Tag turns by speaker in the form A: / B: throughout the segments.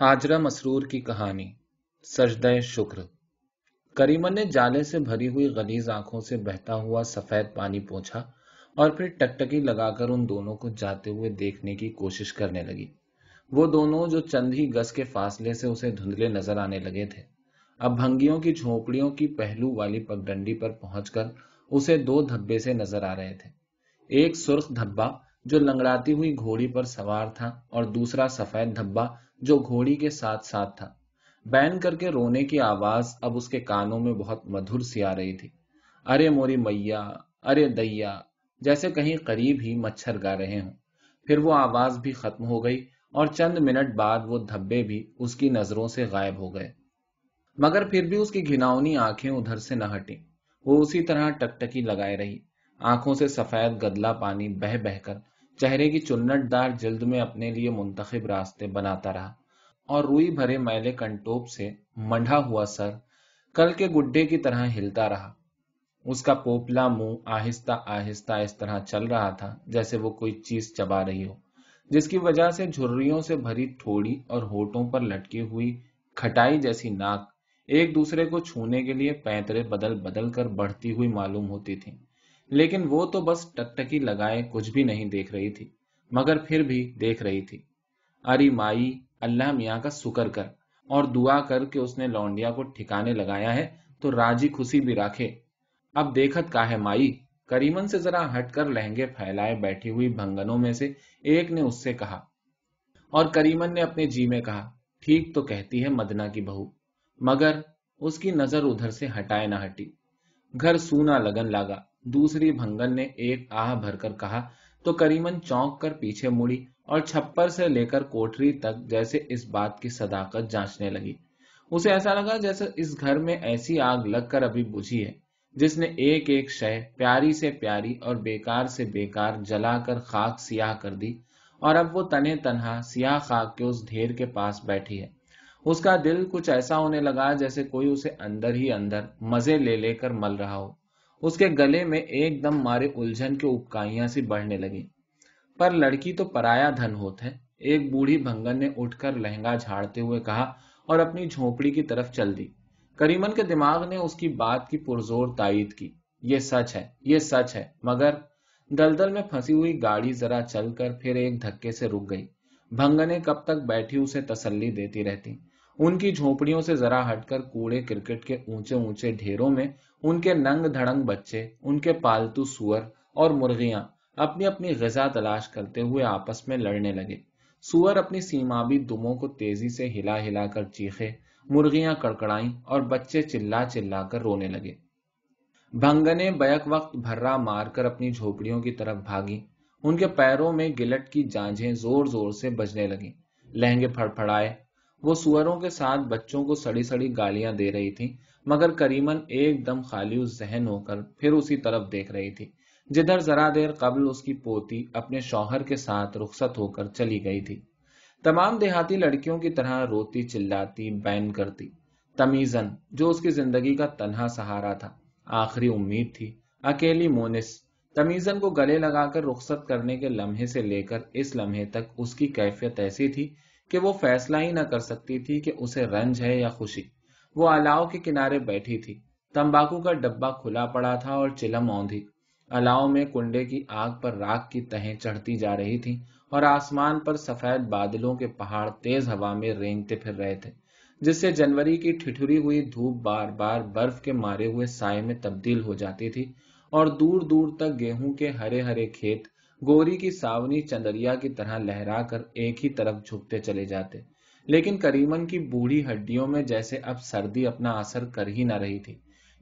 A: حاجرہ مسرور کی کہانی، سجدہ شکر۔ کریمہ نے جالے سے بھری ہوئی غلیز آنکھوں سے بہتا ہوا سفید پانی پوچھا اور پھر ٹکٹکی لگا کر ان دونوں کو جاتے ہوئے دیکھنے کی کوشش کرنے لگی۔ وہ دونوں جو چند ہی گز کے فاصلے سے اسے دھندلے نظر آنے لگے تھے۔ اب بھنگیوں کی جھونپڑیوں کی پہلو والی پگڈنڈی پر پہنچ کر اسے دو دھبے سے نظر آ رہے تھے۔ ایک سرخ دھبا جو لنگڑاتی ہوئی گھوڑی پر سوار تھا اور دوسرا سفید دھبا جو گھوڑی کے ساتھ ساتھ تھا۔ بین کر کے رونے کی آواز اب اس کے کانوں میں بہت مدھر سی آ رہی تھی۔ ارے موری میا، ارے دیا، جیسے کہیں قریب ہی مچھر گا رہے ہوں۔ پھر وہ آواز بھی ختم ہو گئی اور چند منٹ بعد وہ دھبے بھی اس کی نظروں سے غائب ہو گئے۔ مگر پھر بھی اس کی گھناؤنی آنکھیں ادھر سے نہ ہٹی وہ اسی طرح ٹکٹکی لگائے رہی۔ آنکھوں سے سفید گدلا پانی بہ بہ کر چہرے کی چنٹ دار جلد میں اپنے لیے منتخب راستے بناتا رہا اور روئی بھرے میلے کنٹوپ سے منڈھا ہوا سر کل کے گڈے کی طرح ہلتا رہا۔ اس کا پوپلا منہ آہستہ آہستہ اس طرح چل رہا تھا جیسے وہ کوئی چیز چبا رہی ہو، جس کی وجہ سے جھریوں سے بھری تھوڑی اور ہوٹوں پر لٹکی ہوئی کھٹائی جیسی ناک ایک دوسرے کو چھونے کے لیے پینترے بدل بدل کر بڑھتی ہوئی معلوم ہوتی تھیں۔ لیکن وہ تو بس ٹکٹکی لگائے کچھ بھی نہیں دیکھ رہی تھی، مگر پھر بھی دیکھ رہی تھی۔ اری مائی، اللہ میاں کا سکر کر۔ اور دعا کر کے اس نے لونڈیا کو ٹھکانے لگایا ہے، تو راجی خوشی بھی رکھے اب دیکھت کا ہے مائی، کریمن سے ذرا ہٹ کر لہنگے پھیلائے بیٹھی ہوئی بھنگنوں میں سے ایک نے اس سے کہا۔ اور کریمن نے اپنے جی میں کہا، ٹھیک تو کہتی ہے مدنا کی بہو، مگر اس کی نظر ادھر سے ہٹائے نہ ہٹی۔ گھر سونا لگن لگا دوسری بھنگن نے ایک آہ بھر کر کہا، تو کریمن چونک کر پیچھے مڑی اور چھپر سے لے کر کوٹری تک جیسے اس بات کی صداقت جانچنے لگی۔ اسے ایسا لگا جیسے اس گھر میں ایسی آگ لگ کر ابھی بجھی ہے، جس نے ایک ایک شہ پیاری سے پیاری اور بیکار سے بیکار جلا کر خاک سیاہ کر دی۔ اور اب وہ تنے تنہا سیاہ خاک کے اس ڈھیر کے پاس بیٹھی ہے۔ اس کا دل کچھ ایسا ہونے لگا جیسے کوئی اسے اندر ہی اندر مزے لے لے کر مل رہا ہو۔ اس کے گلے میں ایک دم مارے الجھن کے اپکائیاں سی بڑھنے لگی پر لڑکی تو پرایا دھن ہوت ہے۔ ایک بوڑھی بھنگن نے اٹھ کر لہنگا جھاڑتے ہوئے کہا اور اپنی جھونپڑی کی طرف چل دی۔ کریمن کے دماغ نے اس کی بات کی پرزور تائید کی۔ یہ سچ ہے، یہ سچ ہے۔ مگر دلدل میں پھنسی ہوئی گاڑی ذرا چل کر پھر ایک دھکے سے رک گئی۔ بھنگنے کب تک بیٹھی اسے تسلی دیتی رہتی۔ ان کی جھونپڑیوں سے ذرا ہٹ کر کوڑے کرکٹ کے اونچے اونچے ڈھیروں میں ان کے ننگ دھڑنگ بچے، ان کے پالتو سور اور مرغیاں اپنی اپنی غذا تلاش کرتے ہوئے آپس میں لڑنے لگے۔ سور اپنی سیمابی دموں کو تیزی سے ہلا ہلا کر چیخے، مرغیاں کڑکڑائیں اور بچے چلا چلا کر رونے لگے۔ بھنگنے بیک وقت بھرا مار کر اپنی جھوپڑیوں کی طرف بھاگی۔ ان کے پیروں میں گلٹ کی جانجیں زور زور سے بجنے لگیں۔ لہنگے پھڑ پھڑائے وہ سوروں کے ساتھ بچوں کو سڑی سڑی گالیاں دے رہی تھی مگر کریمن ایک دم خالی ذہن ہو کر پھر اسی طرف دیکھ رہی تھی۔ جدھر ذرا دیر قبل اس کی پوتی اپنے شوہر کے ساتھ رخصت ہو کر چلی گئی تھی۔ تمام دیہاتی لڑکیوں کی طرح روتی، چلاتی، بین کرتی۔ تمیزن جو اس کی زندگی کا تنہا سہارا تھا۔ آخری امید تھی۔ اکیلی مونس تمیزن کو گلے لگا کر رخصت کرنے کے لمحے سے لے کر اس لمحے تک اس کی کیفیت ایسی تھی کہ وہ فیصلہ ہی نہ کر سکتی تھی کہ اسے رنج ہے یا خوشی۔ وہ الاؤ کے کنارے بیٹھی تھی۔ تمباکو کا ڈبا کھلا پڑا تھا اور چلم اوندھی الاؤ میں کنڈے کی آگ پر راک کی تہیں چڑھتی جا رہی تھی اور آسمان پر سفید بادلوں کے پہاڑ تیز ہوا میں رینگتے پھر رہے تھے، جس سے جنوری کی ٹھٹھری ہوئی دھوپ بار بار برف کے مارے ہوئے سائے میں تبدیل ہو جاتی تھی اور دور دور تک گیہوں کے ہرے ہرے کھیت، گوری کی ساونی چندریا کی طرح لہرا کر ایک ہی طرف جھکتے چلے جاتے۔ لیکن کریمن کی بوڑھی ہڈیوں میں جیسے اب سردی اپنا اثر کر ہی نہ رہی تھی،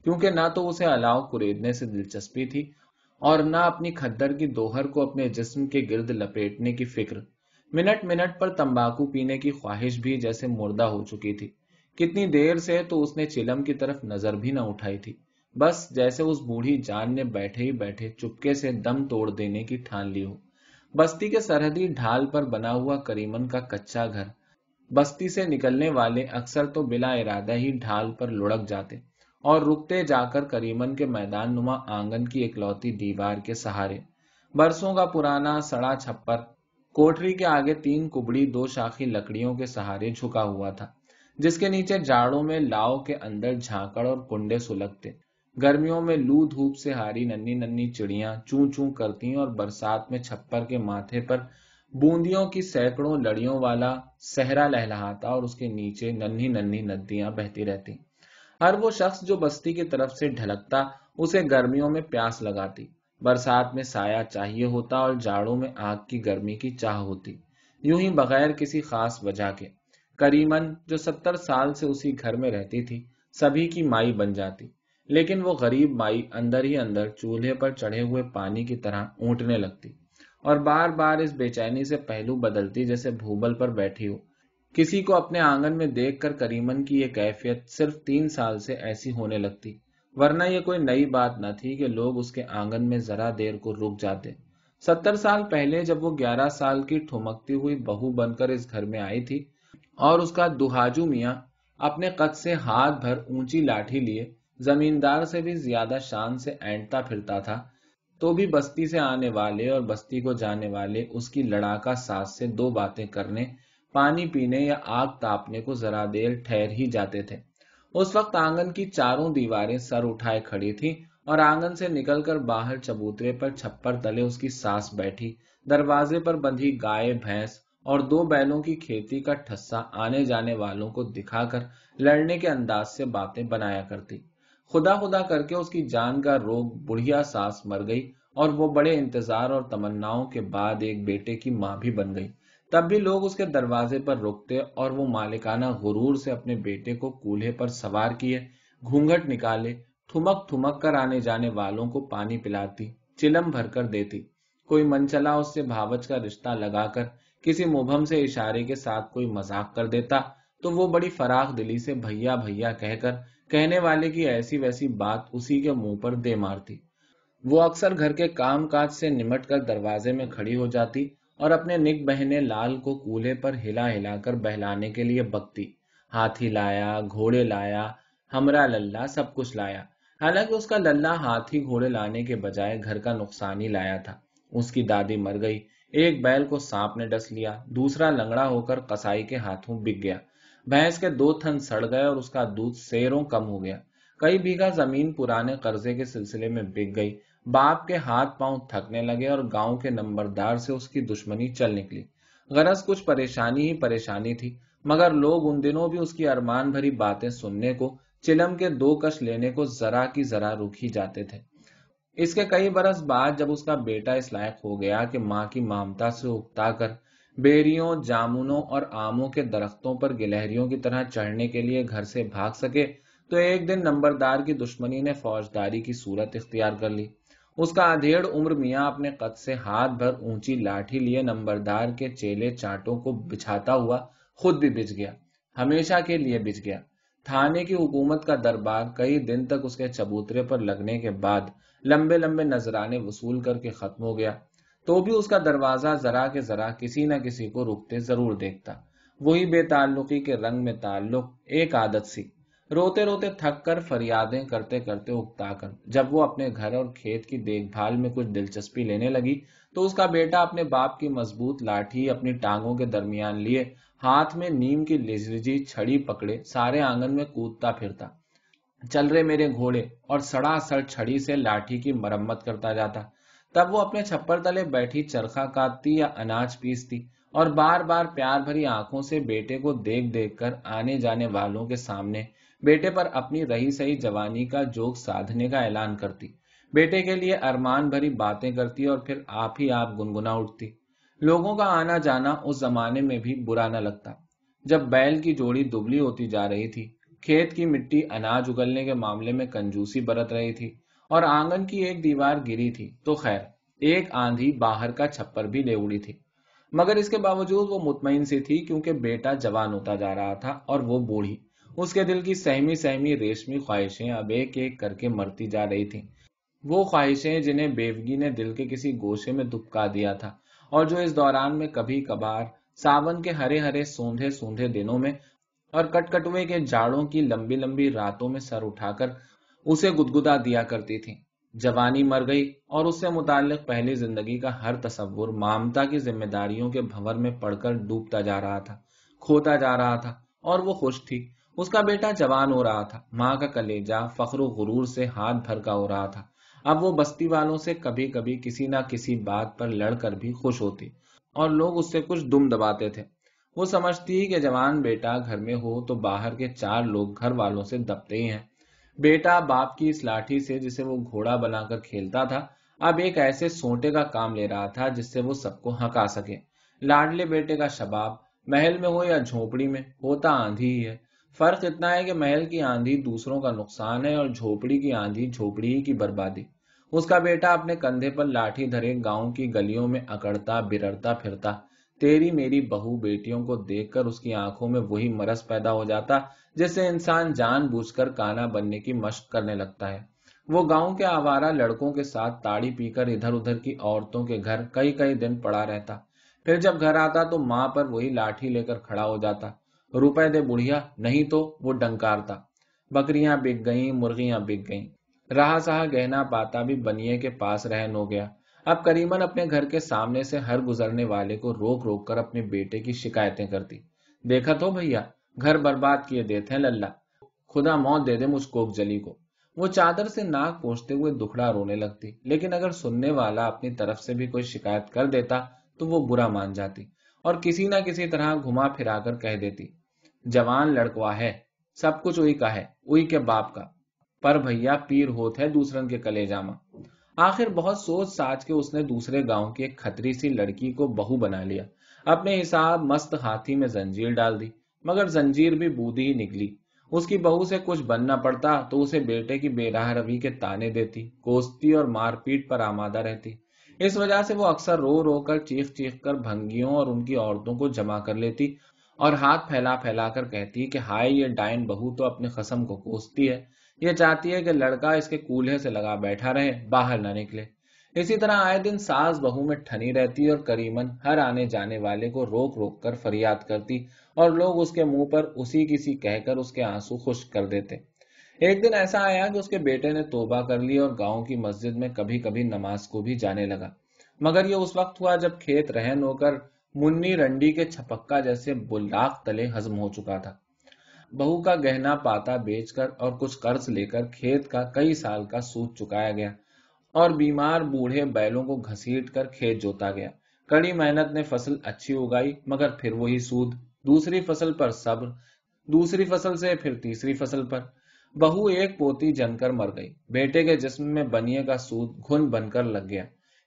A: کیونکہ نہ تو اسے الاؤ کریدنے سے دلچسپی تھی اور نہ اپنی کھدر کی دوہر کو اپنے جسم کے گرد لپیٹنے کی فکر۔ منٹ منٹ پر تمباکو پینے کی خواہش بھی جیسے مردہ ہو چکی تھی۔ کتنی دیر سے تو اس نے چلم کی طرف نظر بھی نہ اٹھائی تھی۔ بس جیسے اس بوڑھی جان نے بیٹھے ہی بیٹھے چپکے سے دم توڑ دینے کی ٹھان لی ہو۔ بستی کے سرحدی ڈھال پر بنا ہوا کریمن کا کچا گھر۔ بستی سے نکلنے والے اکثر تو بلا ارادہ ہی ڈھال پر لڑک جاتے اور رکتے جا کر کریمن کے میدان نما آنگن کی اکلوتی دیوار کے سہارے۔ برسوں کا پرانا سڑا چھپر۔ کوٹری کے آگے تین کبڑی دو شاخی لکڑیوں کے سہارے جھکا ہوا تھا، جس کے نیچے جاڑوں میں لاؤ کے اندر جھانکڑ اور کنڈے سلگتے۔ گرمیوں میں لو دھوپ سے ہاری ننی ننی چڑیاں چون چون کرتی اور برسات میں چھپر کے ماتھے پر بوندیوں کی سینکڑوں لڑیوں والا سہرا لہلاتا اور اس کے نیچے ننھی ننھی ندیاں بہتی رہتی ہر وہ شخص جو بستی کی طرف سے ڈھلکتا، اسے گرمیوں میں پیاس لگاتی۔ برسات میں سایہ چاہیے ہوتا اور جاڑوں میں آگ کی گرمی کی چاہ ہوتی۔ یوں ہی بغیر کسی خاص وجہ کے۔ کریمن جو ستر سال سے اسی گھر میں رہتی تھی، سبھی کی مائی بن جاتی۔ لیکن وہ غریب مائی اندر ہی اندر چولہے پر چڑھے ہوئے پانی کی طرح اونٹنے لگتی اور بار بار اس بے چینی سے پہلو بدلتی جیسے بھوبل پر بیٹھی ہو۔ کسی کو اپنے آنگن میں دیکھ کر کریمن کی یہ کیفیت صرف تین سال سے ایسی ہونے لگتی، ورنہ یہ کوئی نئی بات نہ تھی کہ لوگ اس کے آنگن میں ذرا دیر کو رک جاتے۔ ستر سال پہلے جب وہ گیارہ سال کی ٹھمکتی ہوئی بہو بن کر اس گھر میں آئی تھی اور اس کا دہاجو میاں اپنے قد سے ہاتھ بھر اونچی لاٹھی لیے زمیندار سے بھی زیادہ شان سے اینٹتا پھرتا تھا، تو بھی بستی سے آنے والے اور بستی کو جانے والے اس کی لڑاکا ساس سے دو باتیں کرنے، پانی پینے یا آگ تاپنے کو ذرا دیر ٹھہر ہی جاتے تھے۔ اس وقت آنگن کی چاروں دیواریں سر اٹھائے کھڑی تھی اور آنگن سے نکل کر باہر چبوترے پر چھپر تلے اس کی ساس بیٹھی۔ دروازے پر بندھی گائے، بھینس اور دو بیلوں کی کھیتی کا ٹھسا آنے جانے والوں کو دکھا کر لڑنے کے انداز سے باتیں بنایا کرتی۔ خدا خدا کر کے اس کی جان کا روگ بڑھیا ساس مر گئی اور وہ بڑے انتظار اور تمناؤں کے بعد ایک بیٹے کی ماں بھی بن گئی۔ تب بھی لوگ اس کے دروازے پر رکتے اور وہ مالکانہ غرور سے اپنے بیٹے کو کولہے پر سوار کیے گھونگٹ نکالے، تھمک تھمک کر آنے جانے والوں کو پانی پلاتی، چلم بھر کر دیتی۔ کوئی منچلا اس سے بھاوچ کا رشتہ لگا کر کسی مبہم سے اشارے کے ساتھ کوئی مذاق کر دیتا تو وہ بڑی فراخ دلی سے بھیا بھیا کہہ کر کہنے والے کی ایسی ویسی بات اسی کے منہ پر دے مارتی۔ وہ اکثر گھر کے کام کاج سے نمٹ کر دروازے میں کھڑی ہو جاتی اور اپنے نک بہنے لال کو کولے پر ہلا ہلا کر بہلانے کے لیے بکتی۔ ہاتھی لایا، گھوڑے لایا ہمرا للہ سب کچھ لایا۔ حالانکہ اس کا للہ ہاتھی گھوڑے لانے کے بجائے گھر کا نقصان ہی لایا تھا۔ اس کی دادی مر گئی، ایک بیل کو سانپ نے ڈس لیا، دوسرا لنگڑا ہو کر کسائی کے ہاتھوں بک گیا۔ بھینس کے دو تھن سڑ گئے اور اس کا دودھ سیروں کم ہو گیا۔ کئی بیگھا زمین پرانے قرضے کے سلسلے میں بک گئی۔ باپ کے ہاتھ پاؤں تھکنے لگے اور گاؤں کے نمبردار سے اس کی دشمنی چل نکلی۔ غرض کچھ پریشانی ہی پریشانی تھی، مگر لوگ ان دنوں بھی اس کی ارمان بھری باتیں سننے کو، چلم کے دو کش لینے کو ذرا کی ذرا رک ہی جاتے تھے۔ اس کے کئی برس بعد جب اس کا بیٹا اس لائق ہو گیا کہ ماں کی مامتا سے اکتا کر بیریوں، جامنوں اور آموں کے درختوں پر گلہریوں کی طرح چڑھنے کے لیے گھر سے بھاگ سکے تو ایک دن نمبردار کی دشمنی نے فوجداری کی صورت اختیار کر لی۔ اس کا ادھیڑ عمر میاں اپنے قد سے ہاتھ بھر اونچی لاٹھی لیے نمبردار کے چیلے چاٹوں کو بچھاتا ہوا خود بھی بچ گیا، ہمیشہ کے لیے بچ گیا۔ تھانے کی حکومت کا دربار کئی دن تک اس کے چبوترے پر لگنے کے بعد لمبے لمبے نذرانے وصول کر کے ختم ہو گیا۔ تو بھی اس کا دروازہ ذرا کے ذرا کسی نہ کسی کو رکتے ضرور دیکھتا۔ وہی بے تعلقی کے رنگ میں تعلق، ایک عادت سی۔ روتے روتے تھک کر فریادیں کرتے کرتے اکتا کر۔ جب وہ اپنے گھر اور کھیت کی دیکھ بھال میں کچھ دلچسپی لینے لگی، تو اس کا بیٹا اپنے باپ کی مضبوط لاٹھی اپنی ٹانگوں کے درمیان لیے، ہاتھ میں نیم کی لجرجی چھڑی پکڑے، سارے آنگن میں کودتا پھرتا۔ چل رہے میرے گھوڑے، اور سڑا سڑ چھڑی سے لاٹھی کی مرمت کرتا جاتا۔ تب وہ اپنے چھپر تلے بیٹھی چرخا کاٹتی یا اناج پیستی اور بار بار پیار بھری آنکھوں سے بیٹے کو دیکھ دیکھ کر آنے جانے والوں کے سامنے بیٹے پر اپنی رہی سہی جوانی کا جوک سادھنے کا اعلان کرتی۔ بیٹے کے لیے ارمان بھری باتیں کرتی اور پھر آپ ہی آپ گنگنا اٹھتی۔ لوگوں کا آنا جانا اس زمانے میں بھی برا نہ لگتا۔ جب بیل کی جوڑی دبلی ہوتی جا رہی تھی، کھیت کی مٹی اناج اگلنے کے معاملے میں کنجوسی برت رہی تھی۔ اور آنگن کی ایک دیوار گری تھی تو خیر، ایک آندھی باہر کا چھپر بھی لے اڑی تھی۔ مگر اس کے باوجود وہ مطمئن سی تھی کیونکہ بیٹا جوان ہوتا جا رہا تھا اور وہ بوڑھی۔ اس کے دل کی سہمی سہمی ریشمی خواہشیں اب ایک ایک کر کے مرتی جا رہی تھیں۔ وہ خواہشیں جنہیں بیوگی نے دل کے کسی گوشے میں دبکا دیا تھا اور جو اس دوران میں کبھی کبھار ساون کے ہرے ہرے سوندھے سوندھے دنوں میں اور کٹ کٹوے کے جاڑوں کی لمبی لمبی راتوں میں سر اٹھا کر اسے گدگدا دیا کرتی تھی جوانی مر گئی اور اس سے متعلق پہلی زندگی کا ہر تصور مامتا کی ذمہ داریوں کے بھور میں پڑ کر ڈوبتا جا رہا تھا، کھوتا جا رہا تھا اور وہ خوش تھی۔ اس کا بیٹا جوان ہو رہا تھا، ماں کا کلیجا فخر و غرور سے ہاتھ بھر کا ہو رہا تھا۔ اب وہ بستی والوں سے کبھی کبھی کسی نہ کسی بات پر لڑ کر بھی خوش ہوتی اور لوگ اس سے کچھ دم دباتے تھے۔ وہ سمجھتی کہ جوان بیٹا گھر میں ہو تو باہر کے چار لوگ گھر والوں سے دبتے ہی ہیں۔ بیٹا باپ کی اس لاٹھی سے جسے وہ گھوڑا بنا کر کھیلتا تھا، اب ایک ایسے سوٹے کا کام لے رہا تھا جس سے وہ سب کو ہکا سکے۔ لاڈلے بیٹے کا شباب محل میں ہو یا جھونپڑی میں، ہوتا آندھی ہی ہے۔ فرق اتنا ہے کہ محل کی آندھی دوسروں کا نقصان ہے اور جھوپڑی کی آندھی جھوپڑی ہی کی بربادی۔ اس کا بیٹا اپنے کندھے پر لاٹھی دھرے گاؤں کی گلیوں میں اکڑتا، برڑتا، پھرتا۔ تیری میری بہو بیٹیوں کو دیکھ کر اس کی آنکھوں میں وہی مرض پیدا ہو جاتا جس سے انسان جان بوجھ کر کانا بننے کی مشق کرنے لگتا ہے۔ وہ گاؤں کے آوارہ لڑکوں کے ساتھ تاڑی پی کر ادھر ادھر کی عورتوں کے گھر کئی کئی دن پڑا رہتا۔ پھر جب گھر آتا تو ماں پر وہی لاٹھی لے کر کھڑا ہو جاتا۔ روپے دے بڑھیا، نہیں تو وہ ڈنکارتا۔ بکریاں بک گئیں، مرغیاں بک گئیں۔ رہا سہا گہنا پاتا بھی بنیے کے پاس رہن ہو گیا۔ اب کریمن اپنے گھر کے سامنے سے ہر گزرنے والے کو روک روک کر اپنے بیٹے کی شکایتیں کرتی۔ دیکھا تو بھیا، گھر برباد کیے دیتے ہیں للہ۔ خدا موت دے دے مجھ کوک جلی کو۔ وہ چادر سے ناک پوچھتے ہوئے دکھڑا رونے لگتی۔ لیکن اگر سننے والا اپنی طرف سے بھی کوئی شکایت کر دیتا تو وہ برا مان جاتی اور کسی نہ کسی طرح گھما پھرا کر کہہ دیتی، جوان لڑکوا ہے، سب کچھ ائی کا ہے ائی کے باپ کا۔ پر بھیا، پیر ہوت ہے دوسرن کے کلے جاما آخر بہت سوچ ساچ کے اس نے دوسرے گاؤں کی ایک کھتری سی لڑکی کو بہو بنا لیا۔ اپنے حساب مست ہاتھی میں زنجیر ڈال دی، مگر زنجیر بھی بودی ہی نکلی۔ اس کی بہو سے کچھ بننا پڑتا تو اسے بیٹے کی بے راہ روی کے تانے دیتی، کوستی اور مار پیٹ پر آمادہ رہتی۔ اس وجہ سے وہ اکثر رو رو کر، چیخ چیخ کر بھنگیوں اور ان کی عورتوں کو جمع کر لیتی اور ہاتھ پھیلا پھیلا کر کہتی کہ ہائے یہ ڈائن بہو تو اپنے قسم کو کوستی ہے۔ یہ چاہتی ہے کہ لڑکا اس کے کولہے سے لگا بیٹھا رہے، باہر نہ نکلے۔ اسی طرح آئے دن ساس بہو میں ٹھنی رہتی اور کریمن ہر آنے جانے والے کو روک روک کر فریاد کرتی اور لوگ اس کے منہ پر اسی کسی کہہ کر اس کے آنسو خشک کر دیتے۔ ایک دن ایسا آیا کہ اس کے بیٹے نے توبہ کر لی اور گاؤں کی مسجد میں کبھی کبھی نماز کو بھی جانے لگا۔ مگر یہ اس وقت ہوا جب کھیت رہن ہو کر منی رنڈی کے چھپکا جیسے بلاخ تلے ہزم ہو چکا تھا۔ بہو کا گہنا پاتا بیچ کر اور کچھ قرض لے کر کھیت کا کئی سال کا سود چکایا گیا اور بیمار بوڑھے بیلوں کو گھسیٹ کر کھیت جوتا گیا۔ کڑی محنت نے فصل اچھی اگائی، مگر پھر وہی سود، دوسری فصل پر صبر، دوسری فصل سے پھر تیسری فصل پر۔ بہو ایک پوتی جن کر مر گئی۔ بیٹے کے جسم میں بنیے کا سود گھن بن کر لگ گیا۔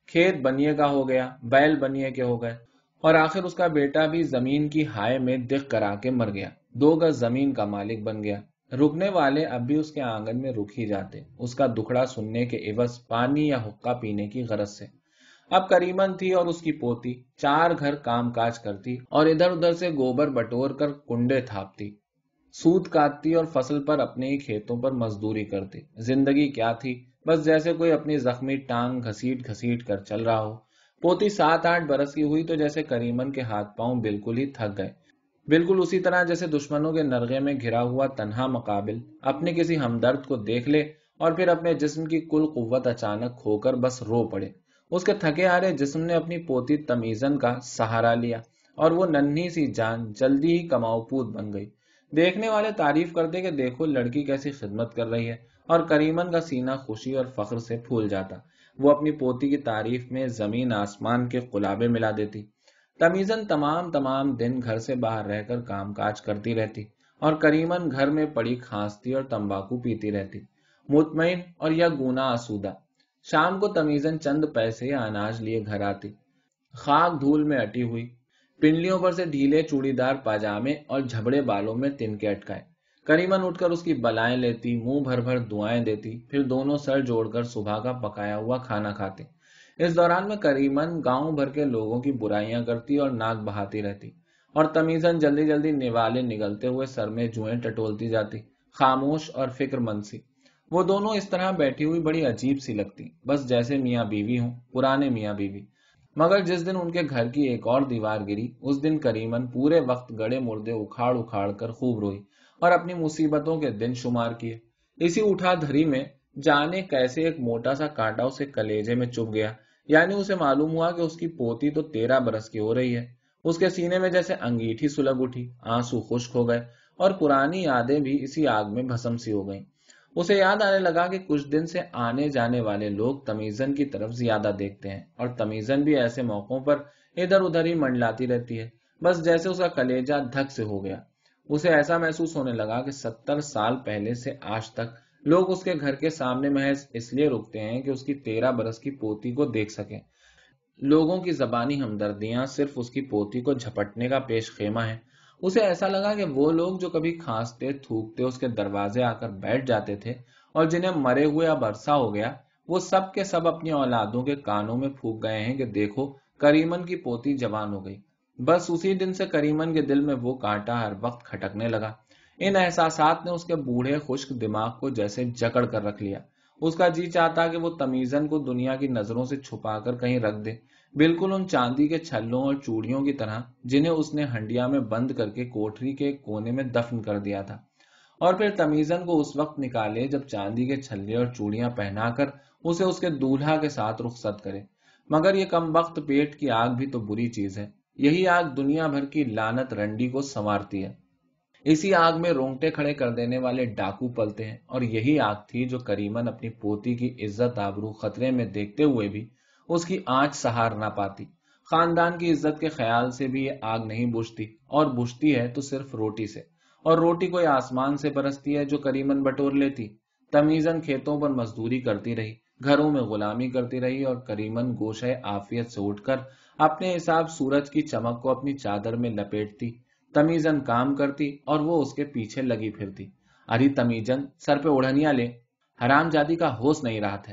A: کھیت بنیے کا ہو گیا، بیل بنیے کے ہو گئے۔ اور آخر اس کا بیٹا بھی زمین کی ہائے میں دکھ کرا کے مر گیا۔ دو گز زمین کا مالک بن گیا۔ رکنے والے اب بھی اس کے آنگن میں رک ہی جاتے۔ اس کا دکھڑا سننے کے عوض پانی یا حقہ پینے کی غرض سے۔ اب کریمن تھی اور اس کی پوتی۔ چار گھر کام کاج کرتی اور ادھر ادھر سے گوبر بٹور کر کنڈے تھاپتی۔ سود کاٹتی اور فصل پر اپنے ہی کھیتوں پر مزدوری کرتی۔ زندگی کیا تھی؟ بس جیسے کوئی اپنی زخمی ٹانگ گھسیٹ گھسیٹ کر چل رہا ہو۔ پوتی سات آٹھ برس کی ہوئی تو جیسے کریمن کے ہاتھ پاؤں بالکل ہی تھک گئے۔ بالکل اسی طرح جیسے دشمنوں کے نرغے میں گھرا ہوا تنہا مقابل، اپنے کسی ہمدرد کو دیکھ لے اور پھر اپنے جسم کی کل قوت اچانک کھو کر بس رو پڑے۔ اس کے تھکے آرے جسم نے اپنی پوتی تمیزن کا سہارا لیا اور وہ ننھی سی جان جلدی ہی کماؤ پوت بن گئی۔ دیکھنے والے تعریف کرتے کہ دیکھو لڑکی کیسی خدمت کر رہی ہے اور کریمن کا سینہ خوشی اور فخر سے پھول جاتا۔ وہ اپنی پوتی کی تعریف میں زمین آسمان کے قلابے ملا دیتی۔ تمیزن تمام تمام دن گھر سے باہر رہ کر کام کاج کرتی رہتی اور کریمن گھر میں پڑی کھانستی اور تمباکو پیتی رہتی۔ مطمئن اور یا گونا آسودہ، شام کو تمیزن چند پیسے یا اناج لیے گھر آتی۔ خاک دھول میں اٹی ہوئی، پنڈلیوں پر سے ڈھیلے چوڑی دار پاجامے اور جھبڑے بالوں میں تن کے اٹکائے۔ کریمن اٹھ کر اس کی بلائیں لیتی، منہ بھر بھر دعائیں دیتی، پھر دونوں سر جوڑ کر صبح کا پکایا ہوا کھانا کھاتے۔ اس دوران میں کریمن گاؤں بھر کے لوگوں کی برائیاں کرتی اور ناک بہاتی رہتی۔ اور تمیزن جلدی جلدی نوالے نگلتے ہوئے سر میں جوئیں ٹٹولتی جاتی، خاموش اور فکر مند سی۔ وہ دونوں اس طرح بیٹھی ہوئی بڑی عجیب سی لگتی، بس جیسے میاں بیوی ہوں، پرانے میاں بیوی۔ مگر جس دن ان کے گھر کی ایک اور دیوار گری، اس دن کریمن پورے وقت گڑے مردے اکھاڑ اکھاڑ کر خوب روئی اور اپنی مصیبتوں کے دن شمار کیے۔ اسی اٹھا دھری میں جانے کیسے ایک موٹا سا کانٹا اسے کلیجے میں چپ گیا۔ یعنی اسے معلوم ہوا کہ اس کی پوتی تو تیرہ برس کی ہو رہی ہے۔ اس کے سینے میں جیسے انگیٹھی سلگ اٹھی، آنسو خشک ہو گئے اور پرانی یادیں بھی اسی آگ میں بھسم سی ہو گئیں۔ اسے یاد آنے لگا کہ کچھ دن سے آنے جانے والے لوگ تمیزن کی طرف زیادہ دیکھتے ہیں اور تمیزن بھی ایسے موقعوں پر ادھر ادھر ہی منڈلاتی رہتی ہے۔ بس جیسے اس کا کلیجا دھک سے ہو گیا۔ اسے ایسا محسوس ہونے لگا کہ ستر سال پہلے سے آج تک لوگ اس کے گھر کے سامنے محض اس لیے رکتے ہیں کہ اس کی تیرہ برس کی پوتی کو دیکھ سکیں۔ لوگوں کی زبانی ہمدردیاں صرف اس کی پوتی کو جھپٹنے کا پیش خیمہ ہے اسے ایسا لگا کہ وہ لوگ جو کبھی کھانستے، تھوکتے، اس کے دروازے آ کر بیٹھ جاتے تھے اور جنہیں مرے ہوئے اب عرصہ ہو گیا، وہ سب کے سب اپنی اولادوں کے کانوں میں پھونک گئے ہیں کہ دیکھو، کریمن کی پوتی جوان ہو گئی۔ بس اسی دن سے کریمن کے دل میں وہ کانٹا ہر وقت کھٹکنے لگا۔ ان احساسات نے اس کے بوڑھے خشک دماغ کو جیسے جکڑ کر رکھ لیا۔ اس کا جی چاہتا کہ وہ تمیزن کو دنیا کی نظروں سے چھپا کر کہیں رکھ دے۔ بالکل ان چاندی کے چھلوں اور چوڑیوں کی طرح جنہیں اس نے ہنڈیا میں بند کر کے کوٹری کے کونے میں دفن کر دیا تھا۔ اور پھر تمیزن کو اس وقت نکالے جب چاندی کے چھلے اور چوڑیاں پہنا کر اسے اس کے دولہا کے ساتھ رخصت کرے۔ مگر یہ کم وقت پیٹ کی آگ بھی تو بری چیز ہے۔ یہی آگ دنیا بھر کی لانت رنڈی کو سنوارتی ہے۔ اسی آگ میں رونگٹے کھڑے کر دینے والے ڈاکو پلتے ہیں اور یہی آگ تھی جو کریمن اپنی پوتی کی عزت آبرو خطرے میں دیکھتے ہوئے بھی اس کی آنچ سہار نہ پاتی۔ خاندان کی عزت کے خیال سے بھی یہ آگ نہیں بجھتی، اور بجھتی ہے تو صرف روٹی سے۔ اور روٹی کوئی آسمان سے برستی ہے جو کریمن بٹور لیتی۔ تمیزن کھیتوں پر مزدوری کرتی رہی، گھروں میں غلامی کرتی رہی اور کریمن گوشے آفیت سے اٹھ کر اپنے حساب سورج کی چمک کو اپنی چادر میں لپیٹتی۔ تمیزن کام کرتی اور وہ اس کے پیچھے لگی پھرتی۔ اری تمیزن سر پہ اڑھنیا لے۔ حرام جادی کا ہوش نہیں رہا تھا۔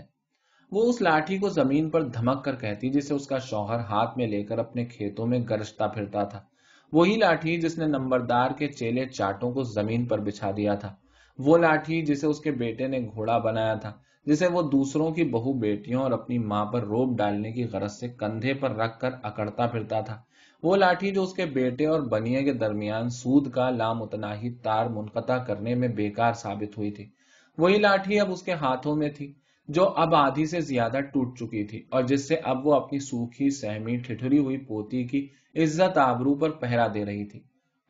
A: وہ اس لاٹھی کو زمین پر دھمک کر کہتی جسے اس کا شوہر ہاتھ میں لے کر اپنے کھیتوں میں گرجتا پھرتا تھا۔ وہی لاٹھی جس نے نمبردار کے چیلے چاٹوں کو زمین پر بچھا دیا تھا۔ وہ لاٹھی جسے اس کے بیٹے نے گھوڑا بنایا تھا، جسے وہ دوسروں کی بہو بیٹیوں اور اپنی ماں پر روپ ڈالنے کی غرض سے کندھے پر رکھ کر اکڑتا پھرتا تھا۔ وہ لاٹھی جو اس کے بیٹے اور بنیے کے درمیان سود کا لامتناہی تار منقطع کرنے میں بیکار ثابت ہوئی تھی۔ وہی لاٹھی اب اس کے ہاتھوں میں تھی جو اب آدھی سے زیادہ ٹوٹ چکی تھی اور جس سے اب وہ اپنی سوکھی، سہمی ٹھٹری ہوئی پوتی کی عزت آبرو پر پہرا دے رہی تھی۔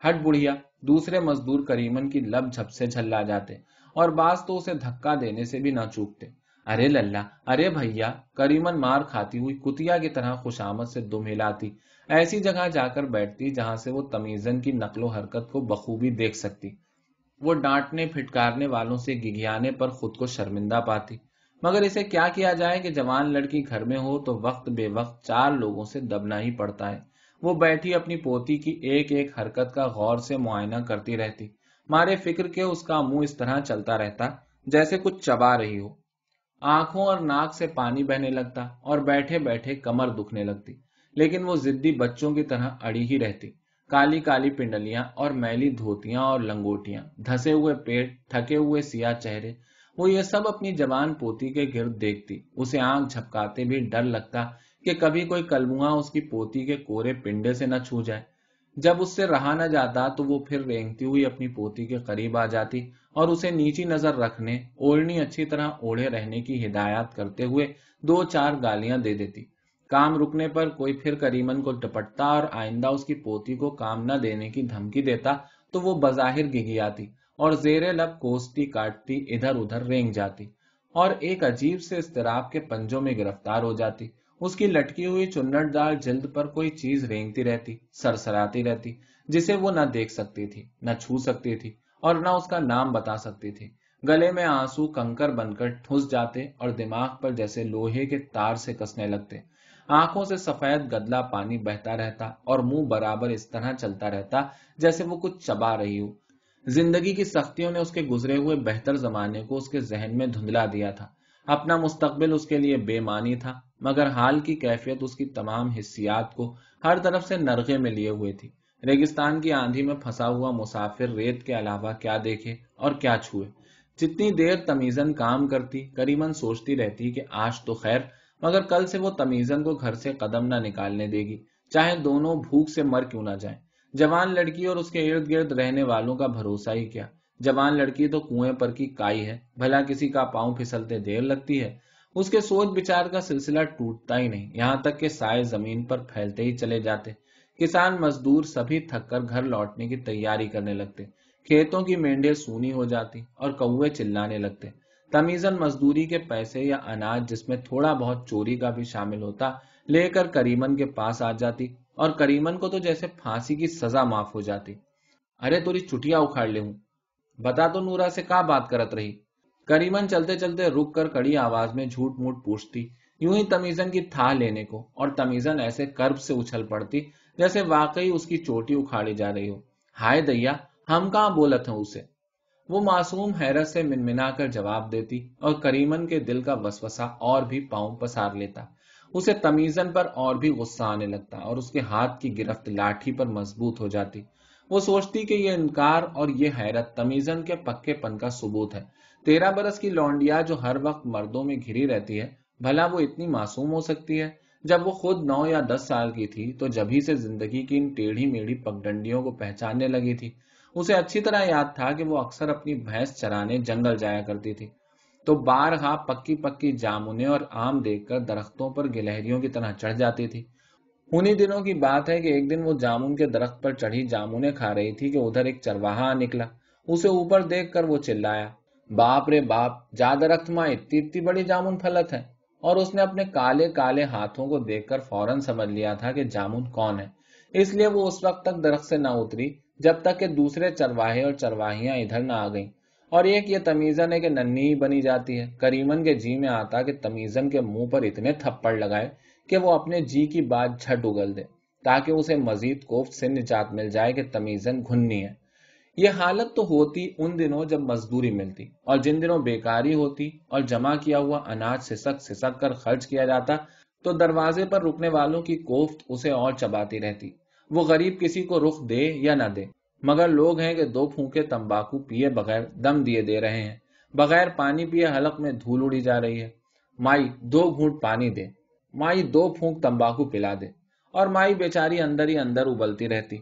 A: ہٹ بڑھیا، دوسرے مزدور کریمن کی لب جھپ سے جھلا جاتے اور بعض تو اسے دھکا دینے سے بھی نہ چوکتے۔ ارے للہ، ارے بھیا، کریمن مار کھاتی ہوئی کتیا کی طرح خوشامد سے دم ہلاتی۔ ایسی جگہ جا کر بیٹھتی جہاں سے وہ تمیزن کی نقل و حرکت کو بخوبی دیکھ سکتی۔ وہ ڈانٹنے، پھٹکارنے والوں سے گگیانے پر خود کو شرمندہ پاتی۔ مگر اسے کیا کیا جائے کہ جوان لڑکی گھر میں ہو تو وقت بے وقت چار لوگوں سے دبنا ہی پڑتا ہے۔ وہ بیٹھی اپنی پوتی کی ایک ایک حرکت کا غور سے معائنہ کرتی رہتی۔ مارے فکر کے اس کا منہ اس طرح چلتا رہتا جیسے کچھ چبا رہی ہو۔ آنکھوں اور ناک سے پانی بہنے لگتا اور بیٹھے بیٹھے کمر دکھنے لگتی۔ لیکن وہ زدی بچوں کی طرح اڑی ہی رہتی۔ کالی کالی پنڈلیاں اور میلی دھوتیاں اور لنگوٹیاں، دھسے ہوئے پیٹ، تھکے ہوئے سیاہ چہرے، وہ یہ سب اپنی جوان پوتی کے گرد دیکھتی۔ اسے آنکھ جھپکاتے بھی ڈر لگتا کہ کبھی کوئی کلموا اس کی پوتی کے کورے پنڈے سے نہ چھو جائے۔ جب اس سے رہا نہ جاتا تو وہ پھر رینگتی ہوئی اپنی پوتی کے قریب آ جاتی اور اسے نیچی نظر رکھنے اوڑھنی اچھی طرح اوڑھے رہنے کی ہدایات کرتے ہوئے دو چار گالیاں دے دیتی۔ کام رکنے پر کوئی پھر کریمن کو ٹپٹتا اور آئندہ اس کی پوتی کو کام نہ دینے کی دھمکی دیتا تو وہ بظاہر گگی آتی اور زیر لب کوستی کاٹتی، ادھر ادھر رینگ جاتی اور ایک عجیب سے استراب کے پنجوں میں گرفتار ہو جاتی۔ اس کی لٹکی ہوئی چنٹ دار جلد پر کوئی چیز رینگتی رہتی، سرسراتی رہتی، جسے وہ نہ دیکھ سکتی تھی، نہ چھو سکتی تھی اور نہ اس کا نام بتا سکتی تھی۔ گلے میں آنسو کنکر بن کر ٹھس جاتے اور دماغ پر جیسے لوہے کے تار سے کسنے لگتے۔ آنکھوں سے سفید گدلا پانی بہتا رہتا اور منہ برابر اس طرح چلتا رہتا جیسے وہ کچھ چبا رہی ہو۔ زندگی کی سختیوں نے اس کے گزرے ہوئے بہتر زمانے کو اس کے ذہن میں دھندلا دیا تھا۔ اپنا مستقبل اس کے لیے بے معنی تھا، مگر حال کی کیفیت اس کی تمام حصیات کو ہر طرف سے نرغے میں لیے ہوئے تھی۔ ریگستان کی آندھی میں پھنسا ہوا مسافر ریت کے علاوہ کیا دیکھے اور کیا چھوئے۔ جتنی دیر تمیزن کام کرتی کریمن سوچتی رہتی کہ آج تو خیر مگر کل سے وہ تمیزن کو گھر سے قدم نہ نکالنے دے گی۔ چاہے دونوں بھوک سے مر کیوں نہ جائیں۔ جوان لڑکی اور اس کے ارد گرد رہنے والوں کا بھروسہ ہی کیا۔ جوان لڑکی تو کنویں پر کی کائی ہے۔ بھلا کسی کا پاؤں پھسلتے دیر لگتی ہے۔ اس کے سوچ بچار کا سلسلہ ٹوٹتا ہی نہیں۔ یہاں تک کہ سائے زمین پر پھیلتے ہی چلے جاتے۔ کسان مزدور سبھی تھک کر گھر لوٹنے کی تیاری کرنے لگتے۔ کھیتوں کی مینڈے سونی ہو جاتی اور کوے چلانے لگتے۔ تمیزن مزدوری کے پیسے یا اناج جس میں تھوڑا بہت چوری کا بھی شامل ہوتا، لے کر کریمن کے پاس آ جاتی اور کریمن کو تو جیسے پھانسی کی سزا معاف ہو جاتی۔ ارے توری چٹیا اکھاڑ لے ہوں۔ بتا تو نورا سے کا بات کرت رہی؟ کریمن چلتے چلتے رک کر کڑی آواز میں جھوٹ موٹ پوچھتی، یوں ہی تمیزن کی تھا لینے کو اور تمیزن ایسے کرب سے اچھل پڑتی جیسے واقعی اس کی چوٹی اکھاڑی جا رہی ہو۔ ہائے دیا، ہم کہاں بولت ہیں اسے؟ وہ معصوم حیرت سے منمنا کر جواب دیتی اور کریمن کے دل کا وسوسا اور بھی پاؤں پسار لیتا۔ اسے تمیزن پر اور بھی غصہ آنے لگتا اور اس کے ہاتھ کی گرفت لاٹھی پر مضبوط ہو جاتی۔ وہ سوچتی کہ یہ انکار اور یہ حیرت تمیزن کے پکے پن کا ثبوت ہے۔ تیرہ برس کی لونڈیا جو ہر وقت مردوں میں گھری رہتی ہے، بھلا وہ اتنی معصوم ہو سکتی ہے۔ جب وہ خود نو یا دس سال کی تھی تو جبھی سے زندگی کی ان ٹیڑھی میڑھی پگڈنڈیوں کو پہچاننے لگی تھی۔ اسے اچھی طرح یاد تھا کہ وہ اکثر اپنی بھینس چرانے جنگل جایا کرتی تھی۔ تو بارہا پکی پکی جامنے اور آم دیکھ کر درختوں پر گلہریوں کی طرح چڑھ جاتی تھی۔ انہی دنوں کی بات ہے کہ ایک دن وہ جامن کے درخت پر چڑھی جامنے کھا رہی تھی کہ ادھر ایک چرواہا نکلا۔ اسے اوپر دیکھ کر وہ چلایا۔ باپ رے باپ جا درخت ماں، اتنی اتنی بڑی جامن پھلت ہے۔ اور اس نے اپنے کالے کالے ہاتھوں کو دیکھ کر فوراً سمجھ لیا تھا کہ جامن کون ہے۔ اس لیے وہ اس وقت تک درخت سے نہ اتری۔ جب تک کہ دوسرے چرواہے اور چرواہیاں ادھر نہ آ گئیں۔ اور ایک یہ تمیزن ہے کہ ننی ہی بنی جاتی ہے۔ کریمن کے جی میں آتا کہ تمیزن کے منہ پر اتنے تھپڑ لگائے کہ وہ اپنے جی کی بات جھٹ اگل دے، تاکہ اسے مزید کوفت سے نجات مل جائے کہ تمیزن گھننی ہے۔ یہ حالت تو ہوتی ان دنوں جب مزدوری ملتی اور جن دنوں بیکاری ہوتی اور جمع کیا ہوا اناج سسک سسک کر خرچ کیا جاتا، تو دروازے پر رکنے والوں کی کوفت اسے اور چباتی رہتی۔ وہ غریب کسی کو رخ دے یا نہ دے۔ مگر لوگ ہیں کہ دو پھونکے تمباکو پیے بغیر دم دیے دے رہے ہیں۔ بغیر پانی پیے حلق میں دھول اڑی جا رہی ہے۔ مائی دو گھونٹ پانی دے۔ مائی دو پھونک تمباکو پلا دے۔ اور مائی بیچاری اندر ہی اندر ابلتی رہتی۔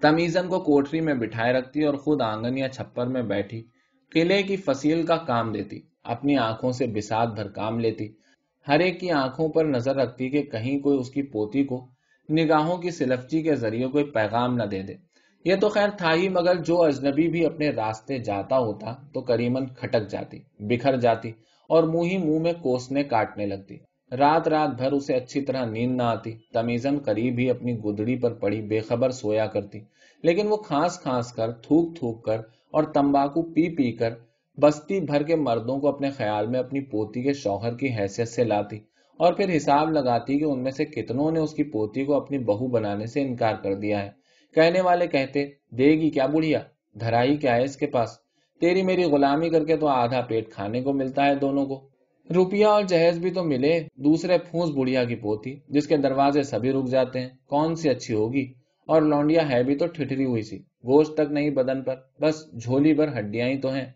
A: تمیزن کو کوٹری میں بٹھائے رکھتی اور خود آنگن یا چھپر میں بیٹھی۔ قلعے کی فصیل کا کام دیتی۔ اپنی آنکھوں سے بسات بھر کام لیتی۔ ہر ایک کی آنکھوں پر نظر رکھتی کہ کہیں کوئی اس کی پوتی کو نگاہوں کی سلفچی کے ذریعے کوئی پیغام نہ دے دے۔ یہ تو خیر تھا ہی، مگر جو اجنبی بھی اپنے راستے جاتا ہوتا تو کریمن کھٹک جاتی، بکھر جاتی اور منہ ہی منہ میں کوسنے کاٹنے لگتی۔ رات رات بھر اسے اچھی طرح نیند نہ آتی تمیزن قریب ہی اپنی گدڑی پر پڑی، بے خبر سویا کرتی۔ لیکن وہ کھانس کھانس کر، تھوک تھوک کر اور تمباکو پی پی کر، بستی بھر کے مردوں کو اپنے خیال میں اپنی پوتی کے شوہر کی حیثیت سے لاتی۔ اور پھر حساب لگاتی کہ ان میں سے کتنوں نے اس کی پوتی کو اپنی بہو بنانے سے انکار کر دیا ہے۔ کہنے والے کہتے، دے گی کیا بڑھیا؟ دھرائی کیا ہے اس کے پاس؟ تیری میری غلامی کر کے تو آدھا پیٹ کھانے کو ملتا ہے دونوں کو۔ روپیہ اور جہیز بھی تو ملے دوسرے پھونس بڑھیا کی پوتی، جس کے دروازے سبھی رک جاتے ہیں۔ کون سی اچھی ہوگی؟ اور لونڈیا ہے بھی تو ٹھٹری ہوئی سی، گوشت تک نہیں بدن پر، بس جھولی بھر ہڈیاں ہی تو ہیں۔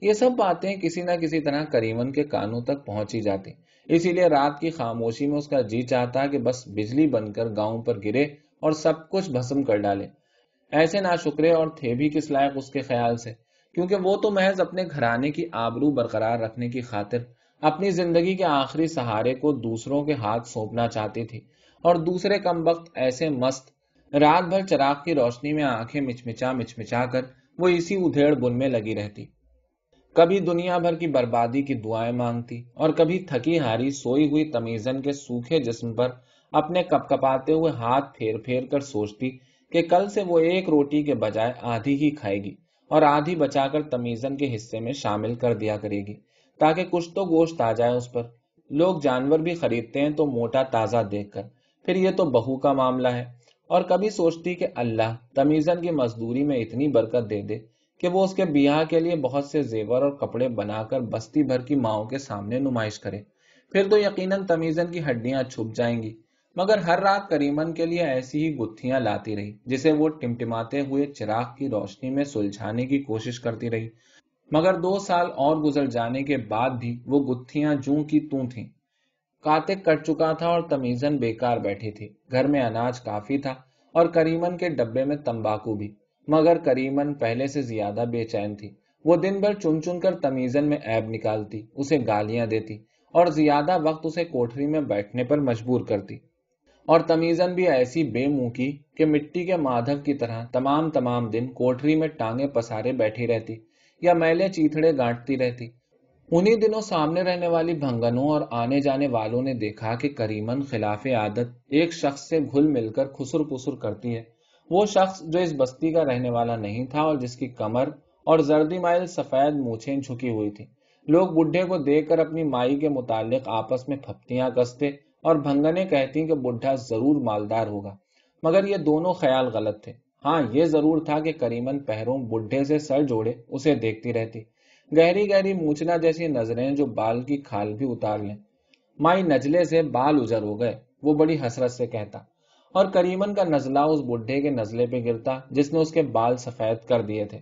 A: یہ سب باتیں کسی نہ کسی طرح کریمن کے کانوں تک پہنچی جاتی۔ اسی لیے رات کی خاموشی میں اس کا جی چاہتا کہ بس بجلی بن کر گاؤں پر گرے اور سب کچھ بھسم کر ڈالے۔ ایسے نہ شکرے اور تھے بھی کس لائق اس کے خیال سے؟ کیونکہ وہ تو محض اپنے گھرانے کی آبرو برقرار رکھنے کی خاطر اپنی زندگی کے آخری سہارے کو دوسروں کے ہاتھ سونپنا چاہتی تھی۔ اور دوسرے کم وقت ایسے مست، رات بھر چراغ کی روشنی میں آنکھیں مچمچا مچمچا کر وہ اسی ادھیڑ بن میں لگی رہتی۔ کبھی دنیا بھر کی بربادی کی دعائیں مانگتی اور کبھی تھکی ہاری سوئی ہوئی تمیزن کے سوکھے جسم پر اپنے کپ کپاتے ہوئے ہاتھ پھیر پھیر کر سوچتی کہ کل سے وہ ایک روٹی کے بجائے آدھی ہی کھائے گی اور آدھی بچا کر تمیزن کے حصے میں شامل کر دیا کرے گی تاکہ کچھ تو گوشت آ جائے اس پر۔ لوگ جانور بھی خریدتے ہیں تو موٹا تازہ دیکھ کر۔ پھر یہ تو بہو کا معاملہ ہے۔ اور کبھی سوچتی کہ اللہ تمیزن کی مزدوری میں اتنی برکت دے دے کہ وہ اس کے بیاہ کے لیے بہت سے زیور اور کپڑے بنا کر بستی بھر کی ماؤں کے سامنے نمائش کرے۔ پھر تو یقیناً تمیزن کی ہڈیاں چھپ جائیں گی۔ مگر ہر رات کریمن کے لیے ایسی ہی گتھیاں لاتی رہی، جسے وہ ٹمٹماتے ہوئے چراغ کی روشنی میں سلجھانے کی کوشش کرتی رہی۔ مگر دو سال اور گزر جانے کے بعد بھی وہ گتھیاں جوں کی توں تھیں۔ کاتک کٹ چکا تھا اور تمیزن بیکار بیٹھی تھی۔ گھر میں اناج کافی تھا اور کریمن کے ڈبے میں تمباکو بھی۔ مگر کریمن پہلے سے زیادہ بے چین تھی۔ وہ دن بھر چن چن کر تمیزن میں ایب نکالتی، اسے گالیاں دیتی اور زیادہ وقت اسے کوٹری میں بیٹھنے پر مجبور کرتی۔ اور تمیزن بھی ایسی بے منہ کی کہ مٹی کے مادھو کی طرح تمام تمام دن کوٹری میں ٹانگیں پسارے بیٹھی رہتی یا میلے چیتڑے گانٹتی رہتی۔ انہی دنوں سامنے رہنے والی بھنگنوں اور آنے جانے والوں نے دیکھا کہ کریمن خلاف عادت ایک شخص سے گھل مل کر خسر پسر کرتی ہے وہ شخص جو اس بستی کا رہنے والا نہیں تھا اور جس کی کمر اور زردی مائل سفید مونچھیں جھکی ہوئی تھی لوگ بڈھے کو دیکھ کر اپنی مائی کے متعلق آپس میں پھپتیاں کستے اور بھنگنے کہتی کہ بڈھا ضرور مالدار ہوگا۔ مگر یہ دونوں خیال غلط تھے۔ ہاں یہ ضرور تھا کہ کریمن پہروں بڈھے سے سر جوڑے، اسے دیکھتی رہتی۔ گہری گہری مونچنا جیسی نظریں جو بال کی کھال بھی اتار لیں۔ مائی نجلے سے بال اجر ہو گئے، وہ بڑی حسرت سے کہتا۔ اور کریمن کا نزلہ اس بڈھے کے نزلے پہ گرتا جس نے اس کے بال سفید کر دیے تھے۔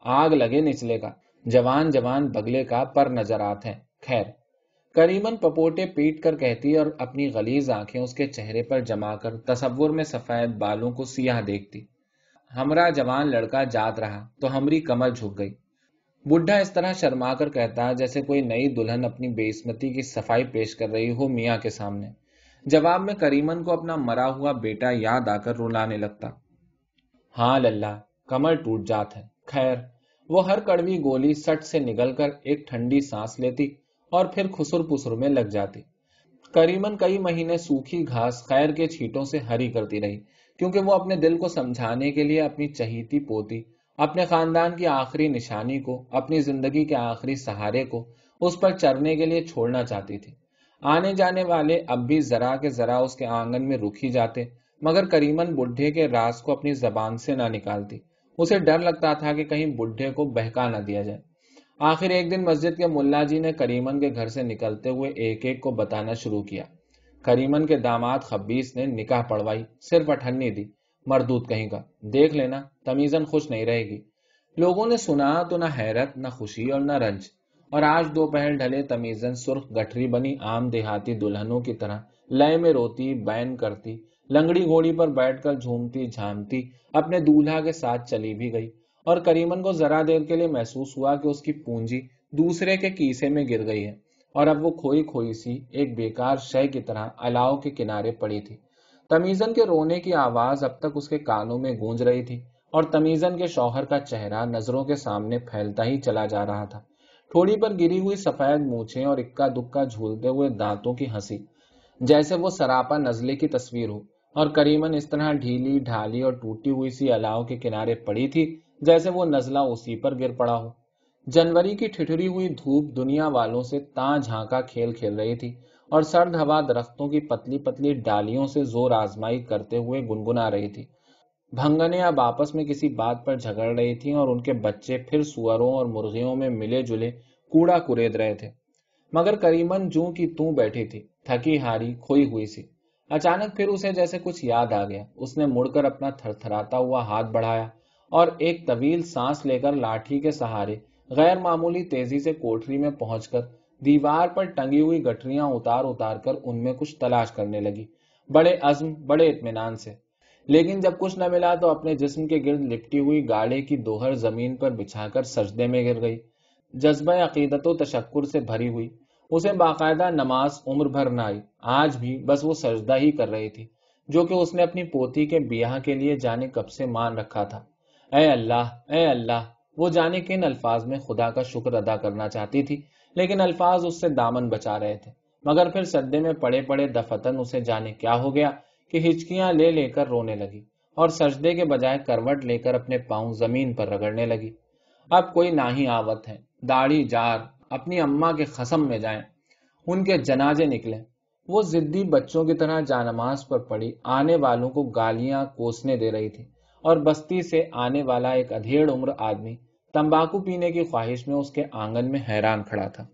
A: آگ لگے نچلے کا، جوان جوان بگلے کا پر نظرات ہیں۔ خیر۔ کریمن پپوٹے پیٹ کر کہتی اور اپنی غلیز آنکھیں اس کے چہرے پر جما کر تصور میں سفید بالوں کو سیاہ دیکھتی۔ ہمرا جوان لڑکا جات رہا تو ہمری کمر جھک گئی۔ بڈھا اس طرح شرما کر کہتا جیسے کوئی نئی دلہن اپنی بےسمتی کی صفائی پیش کر رہی ہو میاں کے سامنے۔ جواب میں کریمن کو اپنا مرا ہوا بیٹا یاد آ کر رلانے لگتا۔ ہاں للہ، کمر ٹوٹ جات ہے۔ خیر، وہ ہر کڑوی گولی سٹ سے نگل کر ایک ٹھنڈی سانس لیتی اور پھر خسر پسر میں لگ جاتی۔ کریمن کئی مہینے سوکھی گھاس خیر کے چھیٹوں سے ہری کرتی رہی، کیونکہ وہ اپنے دل کو سمجھانے کے لیے اپنی چہیتی پوتی، اپنے خاندان کی آخری نشانی کو، اپنی زندگی کے آخری سہارے کو، اس پر چرنے کے لیے چھوڑنا چاہتی تھی۔ آنے جانے والے اب بھی ذرا کے ذرا اس کے آنگن میں رکھی جاتے، مگر کریمن بڈھے کے راز کو اپنی زبان سے نہ نکالتی۔ اسے ڈر لگتا تھا کہ کہیں بڈھے کو بہکا نہ دیا جائے۔ آخر ایک دن مسجد کے ملا جی نے کریمن کے گھر سے نکلتے ہوئے ایک ایک کو بتانا شروع کیا۔ کریمن کے داماد خبیس نے نکاح پڑوائی صرف اٹھنی دی۔ مردود کہیں کا، دیکھ لینا تمیزن خوش نہیں رہے گی۔ لوگوں نے سنا تو نہ حیرت، نہ خوشی اور نہ رنج۔ اور آج دوپہر ڈھلے تمیزن سرخ گٹری بنی، عام دیہاتی دلہنوں کی طرح۔ لیے میں روتی، بین کرتی۔ لنگڑی گھوڑی پر بیٹھ کر جھومتی جھامتی اپنے دولہا کے ساتھ چلی بھی گئی۔ اور کریمن کو ذرا دیر کے لیے محسوس ہوا کہ اس کی پونجی دوسرے کے کیسے میں گر گئی ہے۔ اور اب وہ کھوئی کھوئی سی ایک بیکار شے کی طرح الاؤ کے کنارے پڑی تھی۔ تمیزن کے رونے کی آواز اب تک اس کے کانوں میں گونج رہی تھی اور تمیزن کے شوہر کا چہرہ نظروں کے سامنے پھیلتا ہی چلا جا رہا تھا۔ تھوڑی پر گری ہوئی سفید مونچھیں اور اکا دکا جھولتے ہوئے دانتوں کی ہنسی، جیسے وہ سراپا نزلے کی تصویر ہو۔ اور کریمن اس طرح ڈھیلی ڈھالی اور ٹوٹی ہوئی سی الاؤ کے کنارے پڑی تھی، جیسے وہ نزلہ اسی پر گر پڑا ہو۔ جنوری کی ٹھٹری ہوئی دھوپ دنیا والوں سے تاں جھانکا کھیل کھیل رہی تھی اور سرد ہوا درختوں کی پتلی پتلی ڈالیوں سے زور آزمائی کرتے ہوئے گنگنا رہی تھی۔ بھنگنے اب آپس میں کسی بات پر جھگڑ رہی تھی اور ان کے بچے پھر سوروں اور مرغیوں میں ملے جلے کوڑا کرید رہے تھے۔ مگر کریمن جو کی توں بیٹھی تھی، تھکی ہاری کھوئی ہوئی سی۔ اچانک پھر اسے جیسے کچھ یاد آ گیا۔ اس نے مڑ کر اپنا تھر تھراتا ہوا ہاتھ بڑھایا اور ایک طویل سانس لے کر لاٹھی کے سہارے غیر معمولی تیزی سے کوٹری میں پہنچ کر دیوار پر ٹنگی ہوئی گٹریاں اتار اتار کر ان میں کچھ تلاش کرنے لگی۔ بڑے عزم، بڑے اطمینان سے۔ لیکن جب کچھ نہ ملا تو اپنے جسم کے گرد لپٹی ہوئی گاڑے کی دوہر زمین پر بچھا کر سجدے میں گر گئی۔ جذبہ عقیدت و تشکر سے بھری ہوئی۔ اسے باقاعدہ نماز عمر بھر نہ آئی۔ آج بھی بس وہ سجدہ ہی کر رہی تھی، جو کہ اس نے اپنی پوتی کے بیاہ کے لیے جانے کب سے مان رکھا تھا۔ اے اللہ اے اللہ، وہ جانے کن الفاظ میں خدا کا شکر ادا کرنا چاہتی تھی، لیکن الفاظ اس سے دامن بچا رہے تھے۔ مگر پھر سدے میں پڑے پڑے دفتن اسے جانے کیا ہو گیا۔ کہ ہچکیاں لے لے کر رونے لگی اور سجدے کے بجائے کروٹ لے کر اپنے پاؤں زمین پر رگڑنے لگی۔ اب کوئی نہ ہی آوت ہے، داڑھی، جار، اپنی اما کے خسم میں جائیں۔ ان کے جنازے نکلے وہ زدی بچوں کی طرح جانماز پر پڑی، آنے والوں کو گالیاں کوسنے دے رہی تھی۔ اور بستی سے آنے والا ایک ادھیڑ عمر آدمی تمباکو پینے کی خواہش میں اس کے آنگن میں حیران کھڑا تھا۔